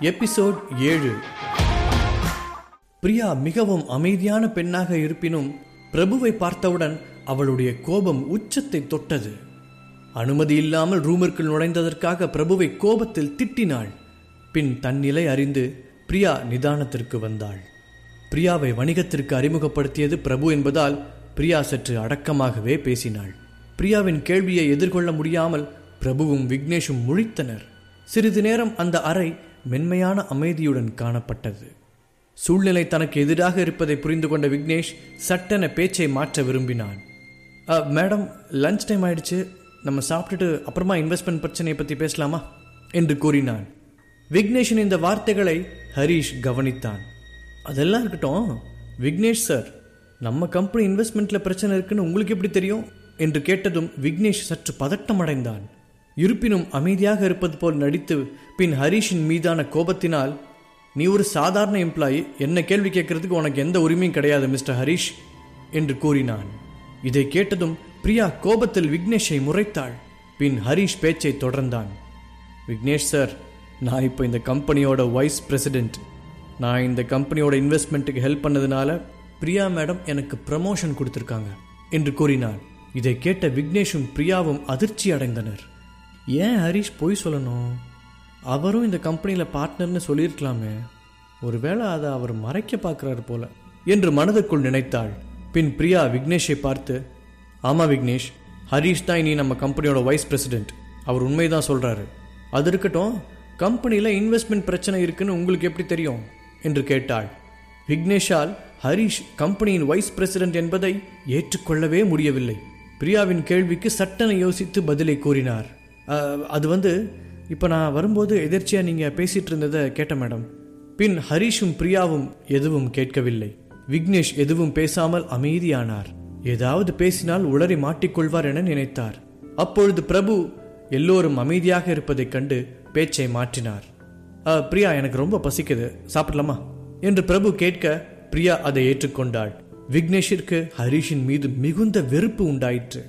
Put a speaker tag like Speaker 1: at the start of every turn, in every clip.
Speaker 1: Episode ஏழு. பிரியா மிகவும் அமைதியான பெண்ணாக இருப்பினும் பிரபுவை பார்த்தவுடன் அவளுடைய கோபம் உச்சத்தை தொட்டது. அனுமதி இல்லாமல் ரூமிற்குள் நுழைந்ததற்காக பிரபுவை கோபத்தில் திட்டினாள். பின் தன்னிலை அறிந்து பிரியா நிதானத்திற்கு வந்தாள். பிரியாவை வணிகத்திற்கு அறிமுகப்படுத்தியது பிரபு என்பதால் பிரியா சற்று அடக்கமாகவே பேசினாள். பிரியாவின் கேள்வியை எதிர்கொள்ள முடியாமல் பிரபுவும் விக்னேஷும் முழித்தனர். சிறிது நேரம் அந்த அறை மென்மையான அமைதியுடன் காணப்பட்டது. சூழ்நிலை தனக்கு எதிராக இருப்பதை புரிந்து கொண்ட விக்னேஷ் சட்டென பேச்சை மாற்ற விரும்பினான். மேடம் லஞ்ச் டைம் ஆயிடுச்சு. நம்ம சாப்பிட்டுட்டு அப்புறமா இன்வெஸ்ட்மெண்ட் பிரச்சனையை பற்றி பேசலாமா? என்று கூறினான். விக்னேஷின் இந்த வார்த்தைகளை ஹரீஷ் கவனித்தான். அதெல்லாம் இருக்கட்டும். விக்னேஷ் சார் நம்ம கம்பெனி இன்வெஸ்ட்மெண்ட்ல பிரச்சனை இருக்குன்னு உங்களுக்கு எப்படி தெரியும்? என்று கேட்டதும் விக்னேஷ் சற்று பதட்டம் அடைந்தான். இருப்பினும் அமைதியாக இருப்பது போல் நடித்து பின் ஹரீஷின் மீதான கோபத்தினால் நீ ஒரு சாதாரண எம்ப்ளாயி என்ன கேள்வி கேட்கறதுக்கு உனக்கு எந்த உரிமையும் கிடையாது மிஸ்டர் ஹரீஷ் என்று கூறினான். இதை கேட்டதும் பிரியா கோபத்தில் விக்னேஷை முறைத்தாள். பின் ஹரீஷ் பேச்சை தொடர்ந்தான். விக்னேஷ் சார் நான் இப்போ இந்த கம்பெனியோட வைஸ் பிரசிடென்ட் நான் இந்த கம்பெனியோட இன்வெஸ்ட்மெண்ட்டுக்கு ஹெல்ப் பண்ணதுனால பிரியா மேடம் எனக்கு ப்ரமோஷன் கொடுத்துருக்காங்க என்று கூறினார் இதை கேட்ட விக்னேஷும் பிரியாவும் அதிர்ச்சி அடைந்தனர். ஏன் ஹரிஷ் பொய் சொல்லணும்? அவரும் இந்த கம்பெனியில் பார்ட்னர்னு சொல்லியிருக்கலாமே. ஒருவேளை அதை அவர் மறைக்க பார்க்குறாரு போல. என்று மனதுக்குள் நினைத்தாள். பின் பிரியா விக்னேஷை பார்த்து ஆமாம் விக்னேஷ் ஹரீஷ் தான் இனி நம்ம கம்பெனியோட வைஸ் பிரசிடென்ட் அவர் உண்மைதான் சொல்கிறாரு அது இருக்கட்டும் கம்பெனியில் இன்வெஸ்ட்மெண்ட் பிரச்சனை இருக்குன்னு உங்களுக்கு எப்படி தெரியும்? என்று கேட்டாள். விக்னேஷால் ஹரீஷ் கம்பெனியின் வைஸ் பிரசிடென்ட் என்பதை ஏற்றுக்கொள்ளவே முடியவில்லை. பிரியாவின் கேள்விக்கு சட்டனை யோசித்து பதிலை கூறினார். அது வந்து இப்போ நான் வரும்போது எதிர்ச்சியாக நீங்கள் பேசிகிட்டு இருந்ததை கேட்டேன் மேடம். பின் ஹரீஷும் பிரியாவும் எதுவும் கேட்கவில்லை. விக்னேஷ் எதுவும் பேசாமல் அமைதியானார். ஏதாவது பேசினால் உளறி மாட்டிக்கொள்வார் என நினைத்தார். அப்பொழுது பிரபு எல்லோரும் அமைதியாக இருப்பதைக் கண்டு பேச்சை மாற்றினார். பிரியா எனக்கு ரொம்ப பசிக்குது. சாப்பிடலாமா? என்று பிரபு கேட்க பிரியா அதை ஏற்றுக்கொண்டாள். விக்னேஷிற்கு ஹரீஷின் மீது மிகுந்த வெறுப்பு உண்டாயிற்று.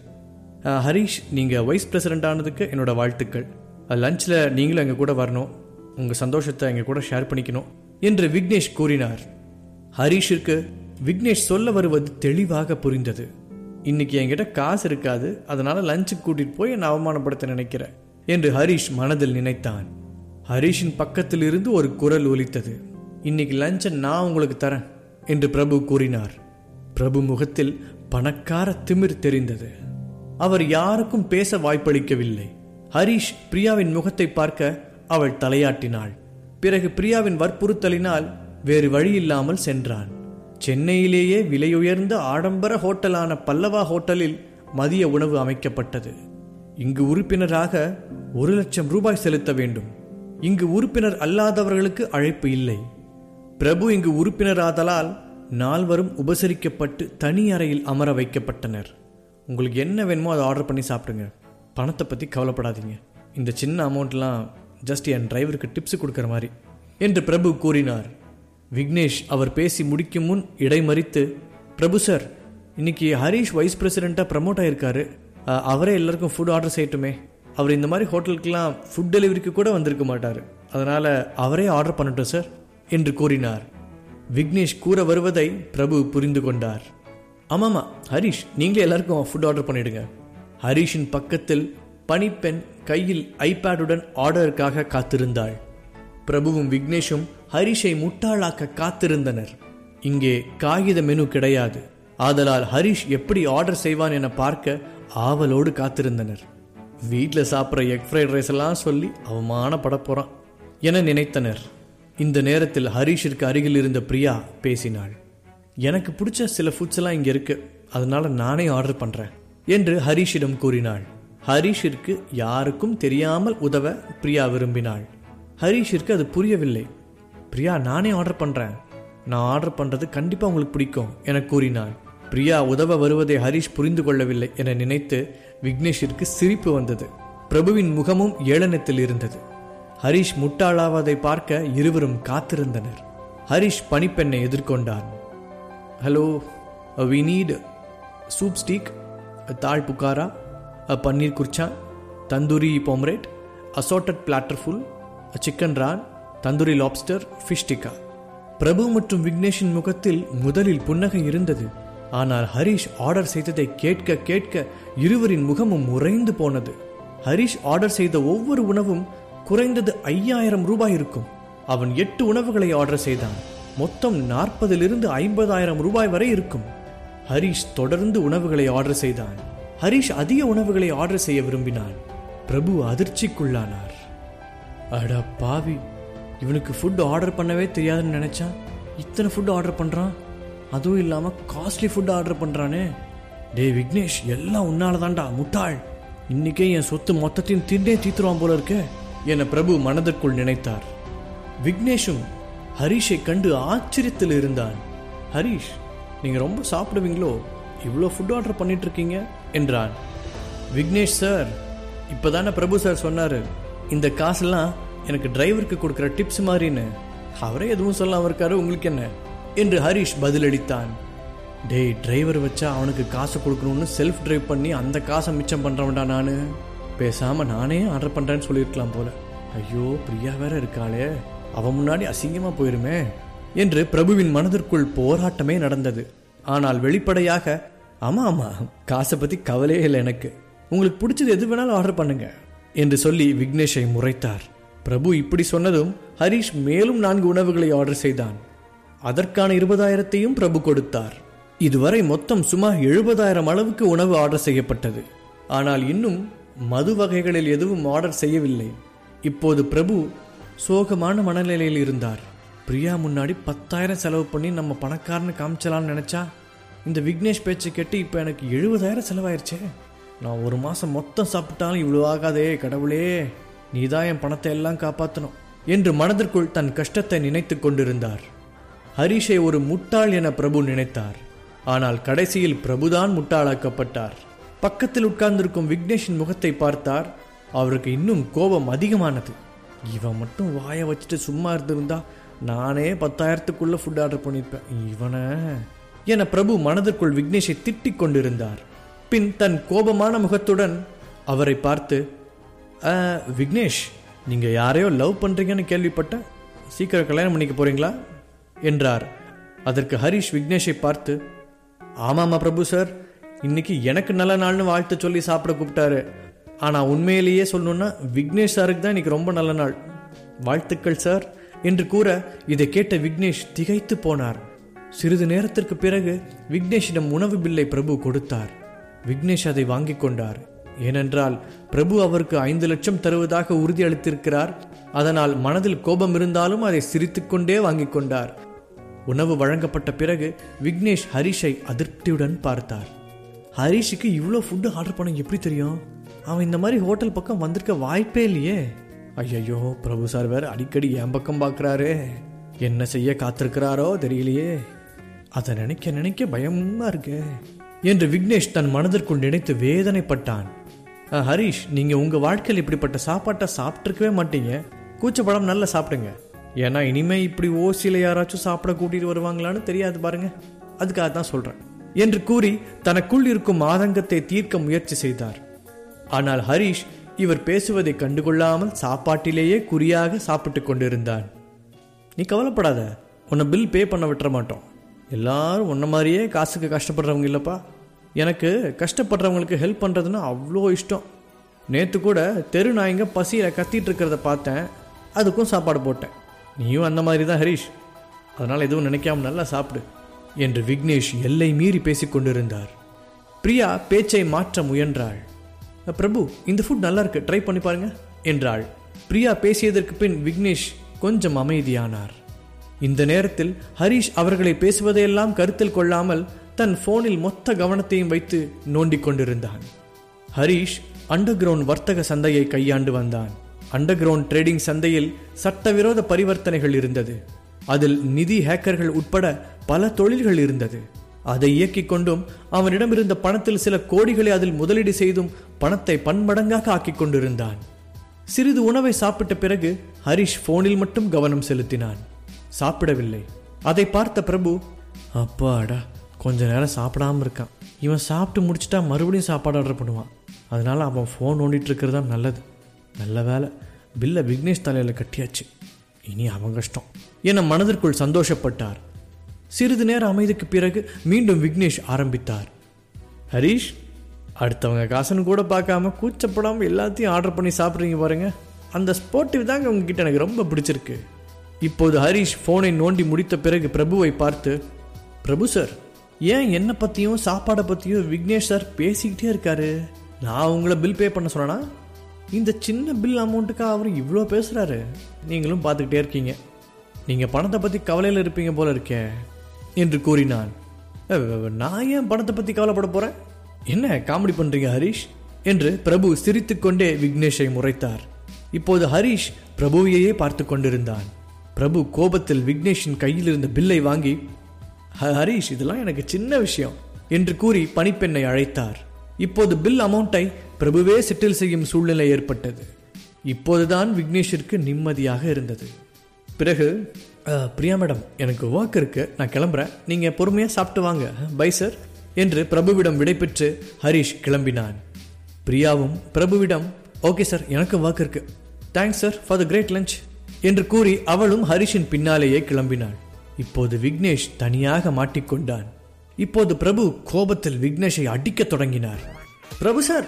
Speaker 1: ஹரீஷ் நீங்கள் வைஸ் பிரசிடென்ட் ஆனதுக்கு என்னோடய வாழ்த்துக்கள். லஞ்சில் நீங்களும் எங்கள் கூட வரணும். உங்கள் சந்தோஷத்தை எங்கள் கூட ஷேர் பண்ணிக்கணும் என்று விக்னேஷ் கூறினார். ஹரீஷிற்கு விக்னேஷ் சொல்ல வருவது தெளிவாக புரிந்தது. இன்னைக்கு என்கிட்ட காசு இருக்காது அதனால லஞ்சுக்கு கூட்டிட்டு போய் என்னை அவமானப்படுத்த நினைக்கிறேன் என்று ஹரீஷ் மனதில் நினைத்தான். ஹரீஷின் பக்கத்தில் இருந்து ஒரு குரல் ஒலித்தது. இன்னைக்கு லஞ்சை நான் உங்களுக்கு தரேன் என்று பிரபு கூறினார். பிரபு முகத்தில் பணக்கார திமிர் தெரிந்தது. அவர் யாருக்கும் பேச வாய்ப்பளிக்கவில்லை. ஹரீஷ் பிரியாவின் முகத்தை பார்க்க அவள் தலையாட்டினாள். பிறகு பிரியாவின் வற்புறுத்தலினால் வேறு வழியில்லாமல் சென்றான். சென்னையிலேயே விலையுயர்ந்த ஆடம்பர ஹோட்டலான பல்லவா ஹோட்டலில் மதிய உணவு அமைக்கப்பட்டது. இங்கு உறுப்பினராக ஒரு லட்சம் ரூபாய் செலுத்த வேண்டும். இங்கு உறுப்பினர் அல்லாதவர்களுக்கு அழைப்பு இல்லை. பிரபு இங்கு உறுப்பினராதலால் நால்வரும் உபசரிக்கப்பட்டு தனி அறையில் அமர வைக்கப்பட்டனர். உங்களுக்கு என்ன வேணுமோ அதை ஆர்டர் பண்ணி சாப்பிடுங்க. பணத்தை பற்றி கவலைப்படாதீங்க. இந்த சின்ன அமௌண்ட்லாம் ஜஸ்ட் என் டிரைவருக்கு டிப்ஸ் கொடுக்குற மாதிரி. என்று பிரபு கூறினார். விக்னேஷ் அவர் பேசி முடிக்கும் முன் இடைமறித்து பிரபு சார் இன்னைக்கு ஹரீஷ் வைஸ் பிரசிடெண்ட்டாக ப்ரமோட் ஆயிருக்காரு. அவரே எல்லாருக்கும் ஃபுட் ஆர்டர் செய்யட்டுமே. அவர் இந்த மாதிரி ஹோட்டலுக்கெல்லாம் ஃபுட் டெலிவரிக்கு கூட வந்திருக்க மாட்டார். அதனால் அவரே ஆர்டர் பண்ணட்டும் சார் என்று கூறினார். விக்னேஷ் கூற வருவதை பிரபு புரிந்து கொண்டார். ஆமாமா ஹரிஷ் நீங்களே எல்லாருக்கும் ஃபுட் ஆர்டர் பண்ணிடுங்க. ஹரிஷின் பக்கத்தில் பணிப்பெண் கையில் ஐபேடுடன் ஆர்டருக்காக காத்திருந்தாள். பிரபுவும் விக்னேஷும் ஹரிஷை முட்டாளாக்க காத்திருந்தனர். இங்கே காகித மெனு கிடையாது. ஆதலால் ஹரிஷ் எப்படி ஆர்டர் செய்வான் என பார்க்க ஆவலோடு காத்திருந்தனர். வீட்டில் சாப்பிட்ற எக் ஃப்ரைட் ரைஸ் எல்லாம் சொல்லி அவமானப்பட போறான் என நினைத்தனர். இந்த நேரத்தில் ஹரிஷிற்கு அருகில் இருந்த பிரியா பேசினாள். எனக்கு பிடிச்ச சில ஃபுட்ஸ் எல்லாம் இங்க இருக்கு. அதனால நானே ஆர்டர் பண்றேன். என்று ஹரிஷிடம் கூறினாள். ஹரிஷிற்கு யாருக்கும் தெரியாமல் உதவ பிரியா விரும்பினாள். ஹரிஷிற்கு அது புரியவில்லை. பிரியா நானே ஆர்டர் பண்றேன். நான் ஆர்டர் பண்றது கண்டிப்பா உங்களுக்கு பிடிக்கும் என கூறினாள். பிரியா உதவ வருவதை ஹரிஷ் புரிந்து கொள்ளவில்லை என நினைத்து விக்னேஷிற்கு சிரிப்பு வந்தது. பிரபுவின் முகமும் ஏளனத்தில் இருந்தது. ஹரிஷ் முட்டாளாவதை பார்க்க இருவரும் காத்திருந்தனர். Harish பணிப்பெண்ணை hello we need soup steak dal Bukhara paneer khurchan tandoori pomfret assorted platter full chicken raan tandoori lobster fish tikka Prabhu மற்றும் விக்னேஷின் முகத்தில் முதலில் புன்னகை இருந்தது. ஆனால் ஹரிஷ் ஆர்டர் செய்ததை கேட்க கேட்க இருவரின் முகமும் உறைந்து போனது. ஹரிஷ் ஆர்டர் செய்த ஒவ்வொரு உணவும் குறைந்தது ஐயாயிரம் ரூபாய் இருக்கும். அவன் எட்டு உணவுகளை ஆர்டர் செய்தான். மொத்தம் நாற்பதிலிருந்து ஐம்பதாயிரம் ரூபாய் வரை இருக்கும். ஹரிஷ் தொடர்ந்து உணவுகளை ஆர்டர் செய்தான். ஹரிஷ் அதிக உணவுகளை ஆர்டர் செய்ய விரும்பினான். பிரபு அதிர்ச்சிக்குள்ளானார். அடா பாவி இவனுக்கு ஃபுட் ஆர்டர் பண்ணவே தெரியாதுன்னு நினச்சான். இத்தனை ஃபுட் ஆர்டர் பண்றான்? அதுவும் இல்லாம காஸ்ட்லி ஃபுட் ஆர்டர் பண்றானே. டேய் விக்னேஷ் எல்லாம் உன்னால தான்டா முட்டாள். இன்னைக்கே என் சொத்து மொத்தத்தையும் திண்டே தீத்துருவான் போல இருக்கே என பிரபு மனதிற்குள் நினைத்தார். விக்னேஷும் ஹரிஷை கண்டு ஆச்சரியத்தில் இருந்தான். ஹரிஷ் நீங்கள் ரொம்ப சாப்பிடுவீங்களோ? இவ்வளோ ஃபுட் ஆர்டர் பண்ணிட்டு இருக்கீங்க என்றான். விக்னேஷ் சார் இப்போ தானே பிரபு சார் சொன்னார். இந்த காசெல்லாம் எனக்கு டிரைவருக்கு கொடுக்குற டிப்ஸ் மாதிரின்னு. அவரே எதுவும் சொல்லாம இருக்காரு உங்களுக்கு என்ன? என்று ஹரிஷ் பதிலளித்தான். டேய் டிரைவர் வச்சா அவனுக்கு காசு கொடுக்கணும்னு செல்ஃப் டிரைவ் பண்ணி அந்த காசை மிச்சம் பண்ணுறவன்டா நான். பேசாமல் நானே ஆர்டர் பண்ணுறேன்னு சொல்லியிருக்கலாம் போல. ஐயோ பிரியா வேற இருக்காளே. அவன் முன்னாடி அசிங்கமா போயிருமே என்று பிரபுவின் மனதிற்குள் போராட்டமே நடந்தது. ஆனால் வெளிப்படையாக ஆமா ஆமா காசை பத்தி கவலையே இல்லை எனக்கு. உங்களுக்கு பிடிச்சது எது வேணாலும் ஆர்டர் பண்ணுங்க என்று சொல்லி விக்னேஷை முறைத்தார். பிரபு இப்படி சொன்னதும் ஹரிஷ் மேலும் நான்கு உணவுகளை ஆர்டர் செய்தான். அதற்கான இருபதாயிரத்தையும் பிரபு கொடுத்தார். இதுவரை மொத்தம் சுமார் எழுபதாயிரம் அளவுக்கு உணவு ஆர்டர் செய்யப்பட்டது. ஆனால் இன்னும் மது வகைகளில் எதுவும் ஆர்டர் செய்யவில்லை. இப்போது பிரபு சோகமான மனநிலையில் இருந்தார். பிரியா முன்னாடி பத்தாயிரம் செலவு பண்ணி நம்ம பணக்காரன்னு காமிச்சலான்னு நினைச்சா இந்த விக்னேஷ் பேச்சை கேட்டு இப்போ எனக்கு எழுபதாயிரம் செலவாயிருச்சே. நான் ஒரு மாதம் மொத்தம் சாப்பிட்டாலும் இவ்வளோ ஆகாதே கடவுளே. நீதான் என் பணத்தை எல்லாம் காப்பாற்றணும் என்று மனதிற்குள் தன் கஷ்டத்தை நினைத்து கொண்டிருந்தார். ஹரிஷை ஒரு முட்டாள் என பிரபு நினைத்தார். ஆனால் கடைசியில் பிரபுதான் முட்டாளாக்கப்பட்டார். பக்கத்தில் உட்கார்ந்திருக்கும் விக்னேஷின் முகத்தை பார்த்தார். அவருக்கு இன்னும் கோபம் அதிகமானது. இவன் மட்டும் வாயை வச்சுட்டு சும்மா இருந்திருந்தா நானே பத்தாயிரத்துக்குள்ள ஃபுட் ஆர்டர் பண்ணியிருப்பேன் இவனை. என பிரபு மனதிற்குள் விக்னேஷை திட்டிக் கொண்டிருந்தார். பின் தன் கோபமான முகத்துடன் அவரை பார்த்து விக்னேஷ் நீங்க யாரையோ லவ் பண்றீங்கன்னு கேள்விப்பட்டேன் சீக்கிரம் கல்யாணம் பண்ணிக்க போறீங்களா? என்றார். அதற்கு ஹரிஷ் விக்னேஷை பார்த்து ஆமாமா பிரபு சார் இன்னைக்கு எனக்கு நல்ல நாள்னு வாழ்த்து சொல்லி சாப்பிட கூப்பிட்டாரு. ஆனால் உண்மையிலேயே சொல்லணும்னா விக்னேஷ் சாருக்கு தான் இன்னைக்கு ரொம்ப நல்ல நாள். வாழ்த்துக்கள் சார். என்று கூற இதை கேட்ட விக்னேஷ் திகைத்து போனார். சிறிது நேரத்திற்கு பிறகு விக்னேஷிடம் உணவு பில்லை பிரபு கொடுத்தார். விக்னேஷ் அதை வாங்கி கொண்டார். ஏனென்றால் பிரபு அவருக்கு ஐந்து லட்சம் தருவதாக உறுதியளித்திருக்கிறார். அதனால் மனதில் கோபம் இருந்தாலும் அதை சிரித்துக்கொண்டே வாங்கி கொண்டார். உணவு வழங்கப்பட்ட பிறகு விக்னேஷ் ஹரிஷை அதிருப்தியுடன் பார்த்தார். ஹரிஷுக்கு இவ்வளோ ஃபுட்டு ஆர்டர் பண்ண எப்படி தெரியும்? அவன் இந்த மாதிரி ஹோட்டல் பக்கம் வந்திருக்க வாய்ப்பே இல்லையே. ஐயையோ பிரபு சார் வேற அடிக்கடி என் பக்கம் பார்க்குறாரு. என்ன செய்ய காத்திருக்கிறாரோ தெரியலையே. அதை நினைக்க நினைக்க பயமா இருக்கே. என்று விக்னேஷ் தன் மனதிற்குள் நினைத்து வேதனைப்பட்டான். ஹரீஷ் ஹரிஷ் நீங்க உங்க வாழ்க்கையில் இப்படிப்பட்ட சாப்பாட்டை சாப்பிட்ருக்கவே மாட்டீங்க. கூச்சப்படம் நல்லா சாப்பிடுங்க. ஏன்னா இனிமே இப்படி ஓசியில் யாராச்சும் சாப்பிட கூட்டிட்டு வருவாங்களான்னு தெரியாது பாருங்க. அதுக்காக தான் சொல்றேன். என்று கூறி தனக்குள் இருக்கும் ஆதங்கத்தை தீர்க்க முயற்சி செய்தார். ஆனால் ஹரிஷ் இவர் பேசுவதை கண்டுகொள்ளாமல் சாப்பாட்டிலேயே குறியாக சாப்பிட்டுக் கொண்டிருந்தான். நீ கவலைப்படாத உன்னை பில் பே பண்ண விட்டுற மாட்டோம். எல்லாரும் உன்ன மாதிரியே காசுக்கு கஷ்டப்படுறவங்க இல்லைப்பா. எனக்கு கஷ்டப்படுறவங்களுக்கு ஹெல்ப் பண்ணுறதுன்னா அவ்வளோ இஷ்டம். நேற்று கூட தெரு நாய்ங்க பசியில் கத்திட்டு இருக்கிறத பார்த்தேன். அதுக்கும் சாப்பாடு போட்டேன். நீயும் அந்த மாதிரி தான் ஹரிஷ். அதனால் எதுவும் நினைக்காம நல்லா சாப்பிடு என்று விக்னேஷ் எல்லை மீறி பேசிக்கொண்டிருந்தார் பிரியா பேச்சை மாற்ற முயன்றாள். பிரபு இந்த ஃபுட் நல்லா இருக்கு ட்ரை பண்ணி பாருங்க என்றாள். பிரியா பேசியதற்கு பின் விக்னேஷ் கொஞ்சம் அமைதியானார். இந்த நேரத்தில் ஹரிஷ் அவர்களை பேசுவதையெல்லாம் கருத்தில் கொள்ளாமல் தன் போனில் மொத்த கவனத்தையும் வைத்து நோண்டிக் கொண்டிருந்தான். ஹரிஷ் அண்டர் கிரவுண்ட் வர்த்தக சந்தையை கையாண்டு வந்தான். அண்டர் கிரவுண்ட் ட்ரேடிங் சந்தையில் சட்டவிரோத பரிவர்த்தனைகள் இருந்தது. அதில் நிதி ஹேக்கர்கள் உட்பட பல தொழில்கள் இருந்தது. அதை இயக்கிக் கொண்டும் அவனிடம் இருந்த பணத்தில் சில கோடிகளை அதில் முதலீடு செய்தும் பணத்தை பன்மடங்காக ஆக்கிக் கொண்டிருந்தான். சிறிது உணவை சாப்பிட்ட பிறகு ஹரிஷ் போனில் மட்டும் கவனம் செலுத்தினான். சாப்பிடவில்லை. அதை பார்த்த பிரபு அப்பாடா கொஞ்ச நேரம் சாப்பிடாம இருக்கான். இவன் சாப்பிட்டு முடிச்சிட்டா மறுபடியும் சாப்பாடு ஆர்டர் பண்ணுவான். அதனால அவன் ஃபோன் ஓண்டிட்டு இருக்கிறதா நல்லது. நல்ல வேலை. பில்லை விக்னேஷ் தலையில் கட்டியாச்சு. இனி அவன் கஷ்டம். என மனதிற்குள் சந்தோஷப்பட்டார். சிறிது நேர அமைதிக்கு பிறகு மீண்டும் விக்னேஷ் ஆரம்பித்தார். ஹரீஷ் அடுத்தவங்க காசுன்னு கூட பார்க்காம கூச்சப்படாமல் எல்லாத்தையும் ஆர்டர் பண்ணி சாப்பிட்றீங்க பாருங்க. அந்த ஸ்போர்ட்டிவ் தாங்க உங்ககிட்ட எனக்கு ரொம்ப பிடிச்சிருக்கு. இப்போது ஹரீஷ் ஃபோனை நோண்டி முடித்த பிறகு பிரபுவை பார்த்து பிரபு சார் ஏன் என்னை பற்றியும் சாப்பாடை பற்றியும் விக்னேஷ் சார் பேசிக்கிட்டே இருக்காரு? நான் உங்களை பில் பே பண்ண சொன்னா இந்த சின்ன பில் அமௌண்ட்டுக்கு அவர் இவ்வளோ பேசுகிறாரு நீங்களும் பார்த்துக்கிட்டே இருக்கீங்க. நீங்கள் பணத்தை பற்றி கவலையில் இருப்பீங்க போல இருக்கே. என்று கூறினான். நான் ஏன் பணத்தை பற்றி கவலைப்பட போகிறேன் என்ன காமெடி பண்ணுறீங்க ஹரீஷ்? என்று பிரபு சிரித்துக்கொண்டே விக்னேஷை முறைத்தார். இப்போது ஹரீஷ் பிரபுவையே பார்த்து கொண்டிருந்தான். பிரபு கோபத்தில் விக்னேஷின் கையில் இருந்த பில்லை வாங்கி ஹரீஷ் இதெல்லாம் எனக்கு சின்ன விஷயம் என்று கூறி பணிப்பெண்ணை அழைத்தார். இப்போது பில் அமௌண்ட்டை பிரபுவே செட்டில் செய்யும் சூழ்நிலை ஏற்பட்டது. இப்போதுதான் விக்னேஷிற்கு நிம்மதியாக இருந்தது. பிறகு பிரியா மேடம் எனக்கு ஒர்க் இருக்கு. நான் கிளம்புறேன். நீங்க பொறுமையா சாப்பிட்டு வாங்க. பை சார் என்று பிரபுவிடம் விடைபெற்று ஹரிஷ் கிளம்பினான். பிரியாவும் பிரபுவிடம் ஓகே சார் எனக்கு ஒர்க் இருக்கு. Thanks sir for the great lunch என்று கூறி அவளும் ஹரிஷின் பின்னாலேயே கிளம்பினாள். இப்போது விக்னேஷ் தனியாக மாட்டிக்கொண்டான். இப்போது பிரபு கோபத்தில் விக்னேஷை அடிக்க தொடங்கினார். பிரபு சார்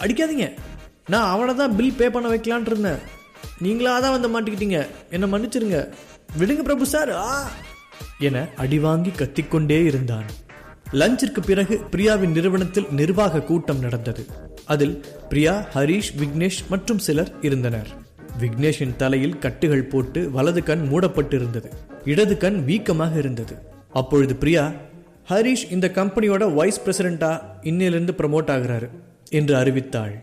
Speaker 1: அடிக்காதீங்க. நான் அவனை தான் பில் பே பண்ண வைக்கலான் இருந்தேன். நீங்களா தான் வந்து மாட்டிக்கிட்டீங்க. என்னை மன்னிச்சிருங்க. விடுங்க பிரபு சார். ஆ. என அடிவாங்கி கத்திக்கொண்டே இருந்தான். லஞ்சிற்கு பிறகு பிரியாவின் நிறுவனத்தில் நிர்வாக கூட்டம் நடந்தது. அதில் பிரியா ஹரீஷ் விக்னேஷ் மற்றும் சிலர் இருந்தனர். விக்னேஷின் தலையில் கட்டுகள் போட்டு வலது கண் மூடப்பட்டிருந்தது. இடது கண் வீக்கமாக இருந்தது. அப்பொழுது பிரியா ஹரீஷ் இந்த கம்பெனியோட வைஸ் பிரசிடென்டா இன்னிலிருந்து ப்ரமோட் ஆகிறாரு என்று அறிவித்தாள்.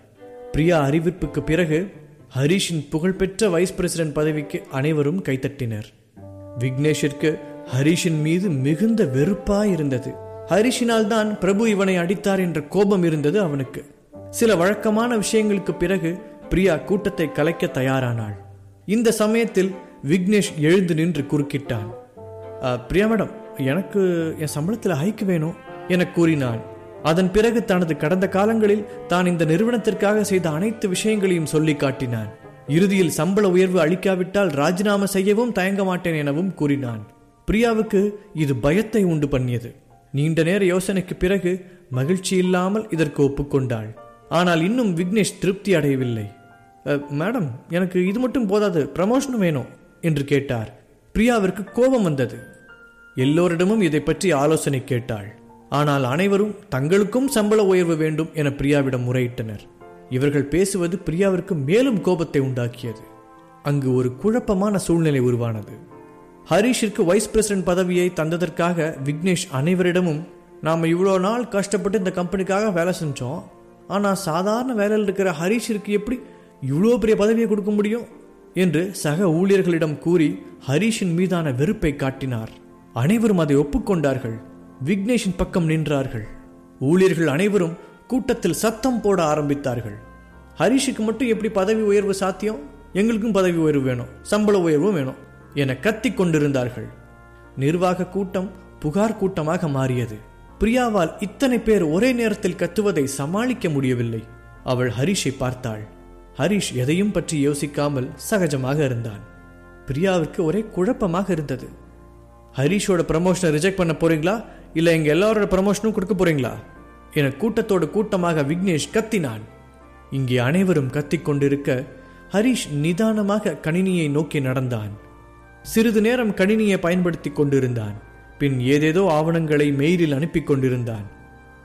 Speaker 1: பிரியா அறிவிப்புக்கு பிறகு ஹரீஷின் புகழ்பெற்ற வைஸ் பிரசிடென்ட் பதவிக்கு அனைவரும் கைத்தட்டினர் விக்னேஷிற்கு ஹரிஷின் மீது மிகுந்த வெறுப்பாய் இருந்தது. ஹரிஷினால் தான் பிரபு இவனை அடித்தார் என்ற கோபம் இருந்தது அவனுக்கு. சில வழக்கமான விஷயங்களுக்கு பிறகு பிரியா கூட்டத்தை கலைக்க தயாரானாள். இந்த சமயத்தில் விக்னேஷ் எழுந்து நின்று குறுக்கிட்டான். பிரியா மேடம் எனக்கு என் சம்பளத்தில் ஹைக் வேணும் என கூறினான் அதன் பிறகு தனது கடந்த காலங்களில் தான் இந்த நிறுவனத்திற்காக செய்த அனைத்து விஷயங்களையும் சொல்லி காட்டினான். இறுதியில் சம்பள உயர்வு அளிக்காவிட்டால் ராஜினாமா செய்யவும் தயங்க மாட்டேன் எனவும் கூறினான். பிரியாவுக்கு இது பயத்தை உண்டு பண்ணியது. நீண்ட நேர யோசனைக்கு பிறகு மகிழ்ச்சி இல்லாமல் இதற்கு ஒப்புக்கொண்டாள். ஆனால் இன்னும் விக்னேஷ் திருப்தி அடையவில்லை. மேடம் எனக்கு இது மட்டும் போதாது ப்ரமோஷனும் வேணும் என்று கேட்டார். பிரியாவிற்கு கோபம் வந்தது. எல்லோரிடமும் இதை பற்றி ஆலோசனை கேட்டாள். ஆனால் அனைவரும் தங்களுக்கும் சம்பள உயர்வு வேண்டும் என பிரியாவிடம் முறையிட்டனர். இவர்கள் பேசுவது பிரியாவிற்கு மேலும் கோபத்தை உண்டாக்கியது. அங்கு ஒரு குழப்பமான சூழ்நிலை உருவானது. ஹரிஷிற்கு வைஸ் பிரசிடென்ட் பதவியை தந்ததற்காக விக்னேஷ் அனைவரிடமும் நாம் இவ்வளோ நாள் கஷ்டப்பட்டு இந்த கம்பெனிக்காக வேலை செஞ்சோம். ஆனால் சாதாரண வேலையில் இருக்கிற ஹரிஷிற்கு எப்படி இவ்வளோ பெரிய பதவியை கொடுக்க முடியும்? என்று சக ஊழியர்களிடம் கூறி ஹரிஷின் மீதான வெறுப்பை காட்டினார். அனைவரும் அதை ஒப்புக்கொண்டார்கள். விக்னேஷின் பக்கம் நின்றார்கள். ஊழியர்கள் அனைவரும் கூட்டத்தில் சத்தம் போட ஆரம்பித்தார்கள். ஹரிஷுக்கு மட்டும் எப்படி பதவி உயர்வு சாத்தியம்? எங்களுக்கும் பதவி உயர்வு வேணும். சம்பள உயர்வும் வேணும் என கத்திக் கொண்டிருந்தார்கள். நிர்வாக கூட்டம் புகார் கூட்டமாக மாறியது. பிரியாவால் இத்தனை பேர் ஒரே நேரத்தில் கத்துவதை சமாளிக்க முடியவில்லை. அவள் ஹரிஷை பார்த்தாள். ஹரிஷ் எதையும் பற்றி யோசிக்காமல் சகஜமாக இருந்தான். பிரியாவிற்கு ஒரே குழப்பமாக இருந்தது. ஹரிஷோட ப்ரமோஷனை ரிஜெக்ட் பண்ண போறீங்களா? இல்லை எங்க எல்லாரோட ப்ரமோஷனும் கொடுக்க போறீங்களா? என கூட்டத்தோடு கூட்டமாக விக்னேஷ் கத்தினான். இங்கே அனைவரும் கத்திக் கொண்டிருக்க ஹரிஷ் நிதானமாக கணினியை நோக்கி நடந்தான். சிறிது நேரம் கணினியை பயன்படுத்தி கொண்டிருந்தான். பின் ஏதேதோ ஆவணங்களை மெயிலில் அனுப்பி கொண்டிருந்தான்.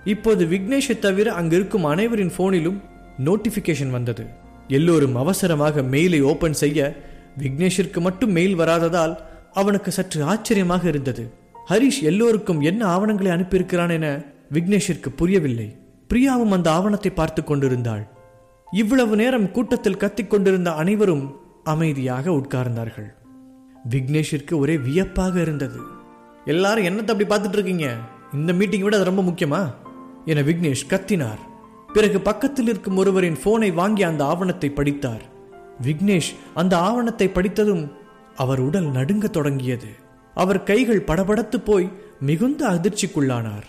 Speaker 1: இப்போது விக்னேஷை தவிர அங்கிருக்கும் அனைவரின் போனிலும் நோட்டிபிகேஷன் வந்தது. எல்லோரும் அவசரமாக மெயிலை ஓபன் செய்ய விக்னேஷிற்கு மட்டும் மெயில் வராததால் அவனுக்கு சற்று ஆச்சரியமாக இருந்தது. ஹரிஷ் எல்லோருக்கும் என்ன ஆவணங்களை அனுப்பியிருக்கிறான் என விக்னேஷிற்கு புரியவில்லை. பிரியாவும் அந்த ஆவணத்தை பார்த்து கொண்டிருந்தாள். இவ்வளவு நேரம் கூட்டத்தில் கத்திக் கொண்டிருந்த அனைவரும் அமைதியாக உட்கார்ந்தார்கள். விக்னேஷிற்கு ஒரே வியப்பாக இருந்தது. எல்லாரும் என்னத்தை அப்படி பார்த்துட்டு இருக்கீங்க? இந்த மீட்டிங் விட அது ரொம்ப முக்கியமா? என விக்னேஷ் கத்தினார். பிறகு பக்கத்தில் இருக்கும் ஒருவரின் போனை வாங்கி அந்த ஆவணத்தை படித்தார். விக்னேஷ் அந்த ஆவணத்தை படித்ததும் அவர் உடல் நடுங்க தொடங்கியது. அவர் கைகள் படபடத்து போய் மிகுந்த அதிர்ச்சிக்குள்ளானார்.